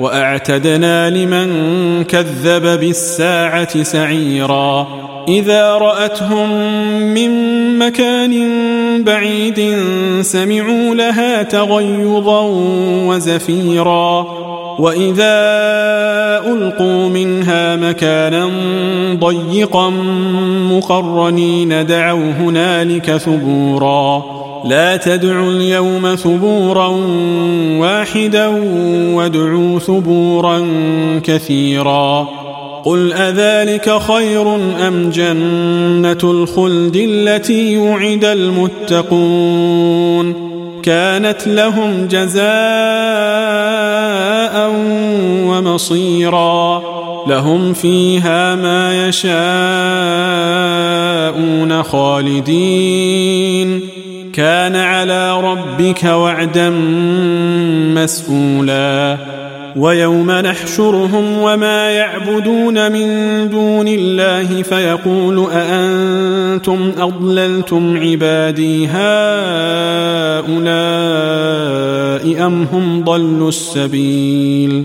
وأعتدنا لمن كذب بالساعة سعيرا. إذا رأتهم من مكان بعيد سمعوا لها تغيظا وزفيرا. وإذا ألقوا منها مكانا ضيقا مقرنين دعوا هنالك ثبورا. لا تدعوا اليوم ثبورا واحدا وادعوا ثبورا كثيرا قل أذلك خير أم جنة الخلد التي يوعد المتقون كانت لهم جزاء ومصيرا لهم فيها ما يشاءون خالدين كان على ربك وعدا مسئولا ويوم نحشرهم وما يعبدون من دون الله فيقول أأنتم أضللتم عبادي هؤلاء أم هم ضلوا السبيل؟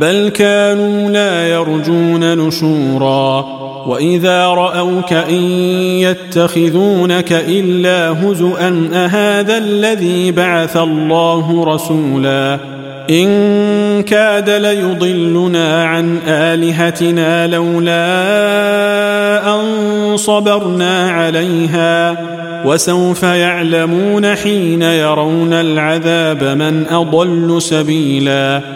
بل كانوا لا يرجون نشورا. وإذا رأوك إن يتخذونك إلا هزءا أهذا الذي بعث الله رسولا؟ إن كاد ليضلنا عن آلهتنا لولا أن صبرنا عليها. وسوف يعلمون حين يرون العذاب من أضل سبيلا.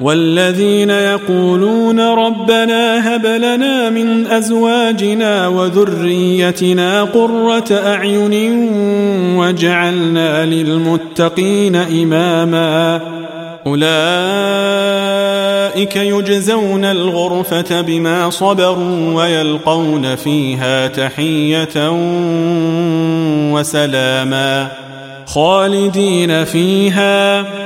والذين يقولون ربنا هب لنا من أزواجنا وذريتنا قرة أعين وجعلنا للمتقين إماما. أولئك يجزون الغرفة بما صبروا ويلقون فيها تحية وسلاما خالدين فيها.